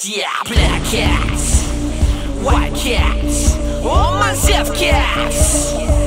Yeah, black cats, white cats, all myself cats.